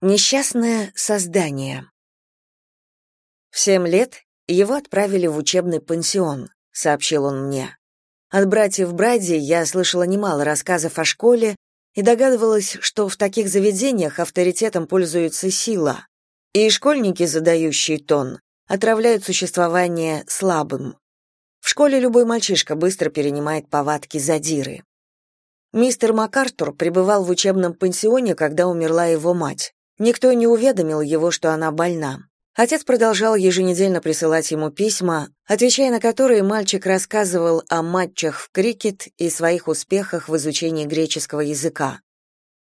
Несчастное создание. В семь лет его отправили в учебный пансион, сообщил он мне. От братьев Бради я слышала немало рассказов о школе и догадывалась, что в таких заведениях авторитетом пользуется сила, и школьники, задающие тон, отравляют существование слабым. В школе любой мальчишка быстро перенимает повадки задиры. Мистер МакАртур пребывал в учебном пансионе, когда умерла его мать. Никто не уведомил его, что она больна. Отец продолжал еженедельно присылать ему письма, отвечая на которые мальчик рассказывал о матчах в крикет и своих успехах в изучении греческого языка.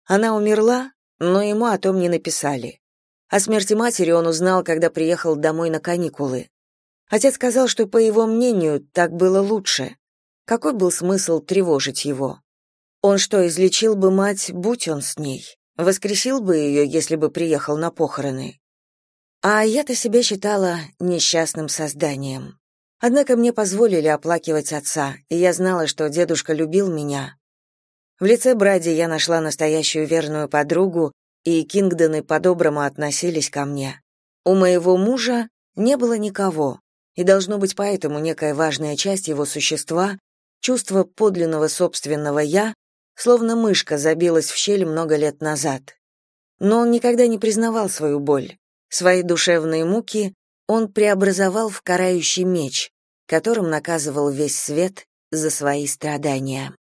Она умерла, но ему о том не написали. О смерти матери он узнал, когда приехал домой на каникулы. Отец сказал, что, по его мнению, так было лучше. Какой был смысл тревожить его? Он что, излечил бы мать, будь он с ней? Воскресил бы ее, если бы приехал на похороны. А я-то себя считала несчастным созданием. Однако мне позволили оплакивать отца, и я знала, что дедушка любил меня. В лице Бради я нашла настоящую верную подругу, и Кингдоны по-доброму относились ко мне. У моего мужа не было никого, и должно быть поэтому некая важная часть его существа, чувство подлинного собственного «я», словно мышка забилась в щель много лет назад. Но он никогда не признавал свою боль. Свои душевные муки он преобразовал в карающий меч, которым наказывал весь свет за свои страдания.